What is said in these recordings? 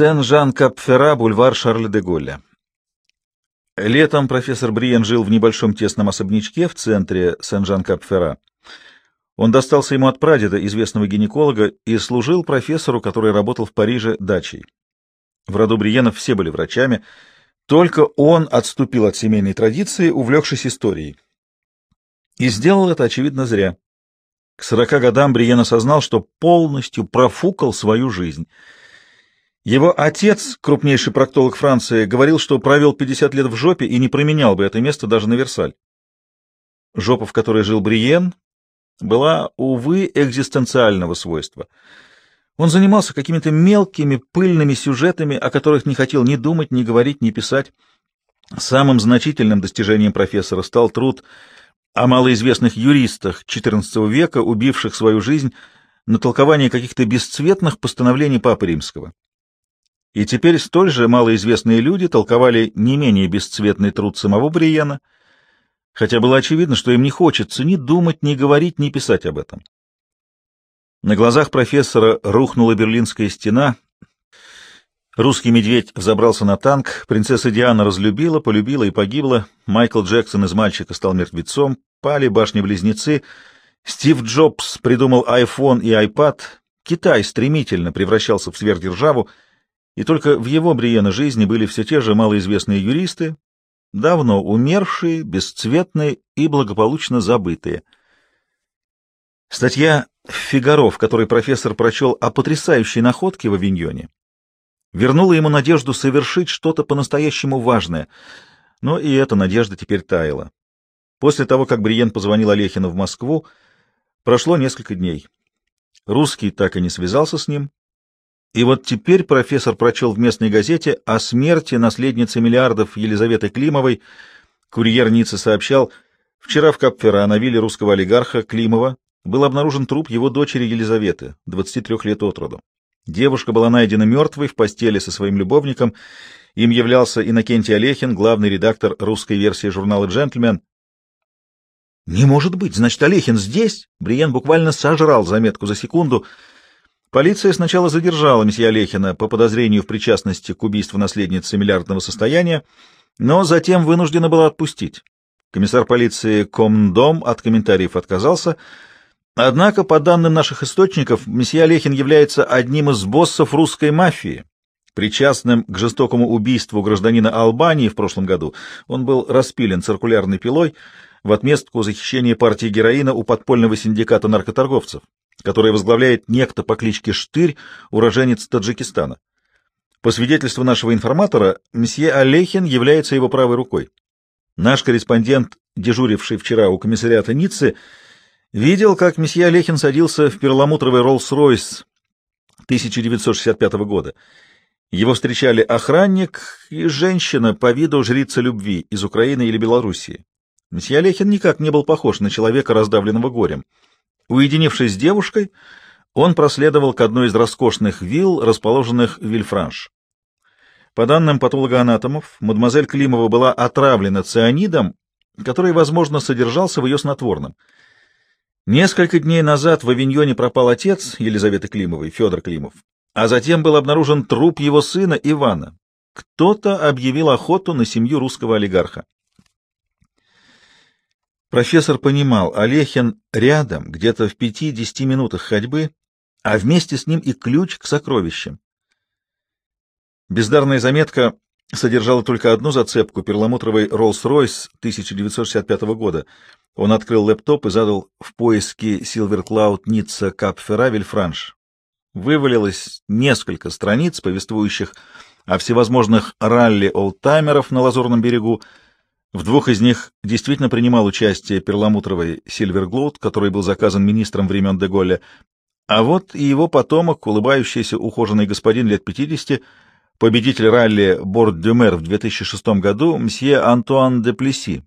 Сен-Жан-Капфера, бульвар Шарль-де-Голля. Летом профессор Бриен жил в небольшом тесном особнячке в центре Сен-Жан-Капфера. Он достался ему от прадеда, известного гинеколога, и служил профессору, который работал в Париже, дачей. В роду Бриенов все были врачами, только он отступил от семейной традиции, увлекшись историей. И сделал это, очевидно, зря. К сорока годам Бриен осознал, что полностью профукал свою жизнь — его отец, крупнейший проктолог Франции, говорил, что провел 50 лет в жопе и не променял бы это место даже на Версаль. Жопа, в которой жил Бриен, была, увы, экзистенциального свойства. Он занимался какими-то мелкими, пыльными сюжетами, о которых не хотел ни думать, ни говорить, ни писать. Самым значительным достижением профессора стал труд о малоизвестных юристах XIV века, убивших свою жизнь на толкование каких-то бесцветных постановлений Папы Римского. И теперь столь же малоизвестные люди толковали не менее бесцветный труд самого Бриена, хотя было очевидно, что им не хочется ни думать, ни говорить, ни писать об этом. На глазах профессора рухнула Берлинская стена, русский медведь взобрался на танк, принцесса Диана разлюбила, полюбила и погибла, Майкл Джексон из мальчика стал мертвецом, пали башни-близнецы, Стив Джобс придумал iPhone и iPad, Китай стремительно превращался в сверхдержаву, и только в его Бриена жизни были все те же малоизвестные юристы, давно умершие, бесцветные и благополучно забытые. Статья «Фигаро», в которой профессор прочел о потрясающей находке в Авиньоне, вернула ему надежду совершить что-то по-настоящему важное, но и эта надежда теперь таяла. После того, как Бриен позвонил Олехину в Москву, прошло несколько дней. Русский так и не связался с ним, и вот теперь профессор прочел в местной газете о смерти наследницы миллиардов Елизаветы Климовой. Курьер Ниццы сообщал, вчера в Капфера на вилле русского олигарха Климова был обнаружен труп его дочери Елизаветы, 23 лет от роду. Девушка была найдена мертвой в постели со своим любовником. Им являлся Иннокентий Олехин, главный редактор русской версии журнала «Джентльмен». «Не может быть! Значит, Олехин здесь?» Бриен буквально сожрал заметку за секунду — Полиция сначала задержала месье Олехина по подозрению в причастности к убийству наследницы миллиардного состояния, но затем вынуждена была отпустить. Комиссар полиции Комдом от комментариев отказался, однако, по данным наших источников, месье Олехин является одним из боссов русской мафии, причастным к жестокому убийству гражданина Албании в прошлом году. Он был распилен циркулярной пилой в отместку за хищение партии героина у подпольного синдиката наркоторговцев который возглавляет некто по кличке Штырь, уроженец Таджикистана. По свидетельству нашего информатора, мсье Олехин является его правой рукой. Наш корреспондент, дежуривший вчера у комиссариата Ниццы, видел, как месье Олехин садился в перламутровый Роллс-Ройс 1965 года. Его встречали охранник и женщина по виду жрица любви из Украины или Белоруссии. Месье Олехин никак не был похож на человека, раздавленного горем. Уединившись с девушкой, он проследовал к одной из роскошных вилл, расположенных в Вильфранш. По данным патологоанатомов, мадемуазель Климова была отравлена цианидом, который, возможно, содержался в ее снотворном. Несколько дней назад в Авиньоне пропал отец Елизаветы Климовой, Федор Климов, а затем был обнаружен труп его сына Ивана. Кто-то объявил охоту на семью русского олигарха. Профессор понимал, Олехин рядом, где-то в пяти-десяти минутах ходьбы, а вместе с ним и ключ к сокровищам. Бездарная заметка содержала только одну зацепку — перламутровый Rolls-Royce 1965 года. Он открыл лэптоп и задал в поиске Silver Cloud Ницца Кап-Ферра Франс. Вывалилось несколько страниц, повествующих о всевозможных ралли-олдтаймеров на Лазурном берегу, в двух из них действительно принимал участие перламутровый Silver Cloud, который был заказан министром времен де Голля, а вот и его потомок, улыбающийся ухоженный господин лет 50, победитель ралли Борт-Дюмер в 2006 году, мсье Антуан де Плеси.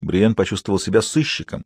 Бриен почувствовал себя сыщиком.